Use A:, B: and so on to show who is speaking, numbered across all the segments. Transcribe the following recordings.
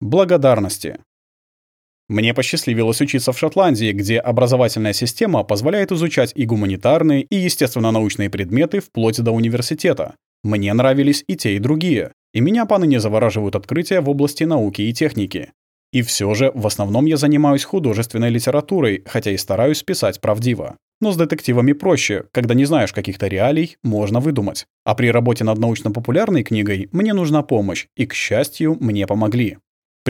A: Благодарности. Мне посчастливилось учиться в Шотландии, где образовательная система позволяет изучать и гуманитарные, и естественно-научные предметы вплоть до университета. Мне нравились и те, и другие, и меня поныне завораживают открытия в области науки и техники. И все же, в основном я занимаюсь художественной литературой, хотя и стараюсь писать правдиво. Но с детективами проще, когда не знаешь каких-то реалий, можно выдумать. А при работе над научно-популярной книгой мне нужна помощь, и, к счастью, мне помогли.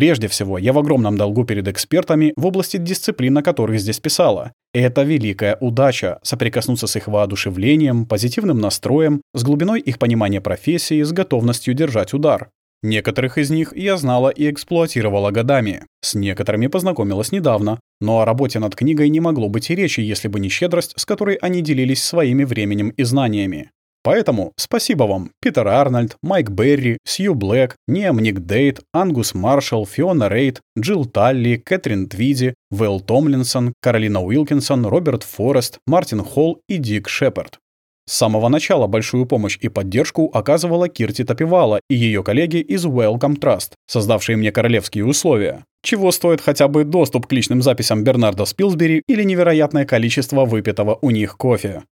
A: Прежде всего, я в огромном долгу перед экспертами в области дисциплин, о которых здесь писала. Это великая удача — соприкоснуться с их воодушевлением, позитивным настроем, с глубиной их понимания профессии, с готовностью держать удар. Некоторых из них я знала и эксплуатировала годами. С некоторыми познакомилась недавно. Но о работе над книгой не могло быть и речи, если бы не щедрость, с которой они делились своими временем и знаниями. Поэтому спасибо вам, Питер Арнольд, Майк Берри, Сью Блэк, Ниам Ник Дейт, Ангус Маршалл, Фиона Рейд, Джилл Талли, Кэтрин Твиди, Вэл Томлинсон, Каролина Уилкинсон, Роберт Форест, Мартин Холл и Дик Шепард. С самого начала большую помощь и поддержку оказывала Кирти Топивала и ее коллеги из Welcome Trust, создавшие мне королевские условия. Чего стоит хотя бы доступ к личным записям Бернарда Спилсбери или невероятное количество выпитого у них кофе.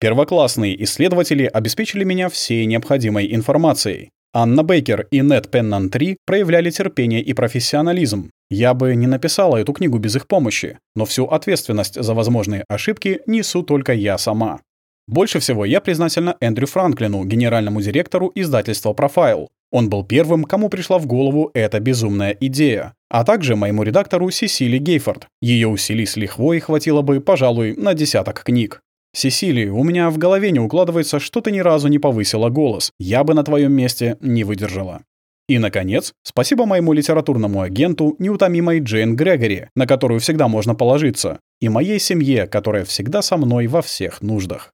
A: Первоклассные исследователи обеспечили меня всей необходимой информацией. Анна Бейкер и Нед Пеннан 3 проявляли терпение и профессионализм. Я бы не написала эту книгу без их помощи, но всю ответственность за возможные ошибки несу только я сама. Больше всего я признательна Эндрю Франклину, генеральному директору издательства «Профайл». Он был первым, кому пришла в голову эта безумная идея. А также моему редактору Сесили Гейфорд. Ее усилий с лихвой хватило бы, пожалуй, на десяток книг. «Сесили, у меня в голове не укладывается, что ты ни разу не повысила голос. Я бы на твоем месте не выдержала». И, наконец, спасибо моему литературному агенту, неутомимой Джейн Грегори, на которую всегда можно положиться, и моей семье, которая всегда со мной во всех нуждах.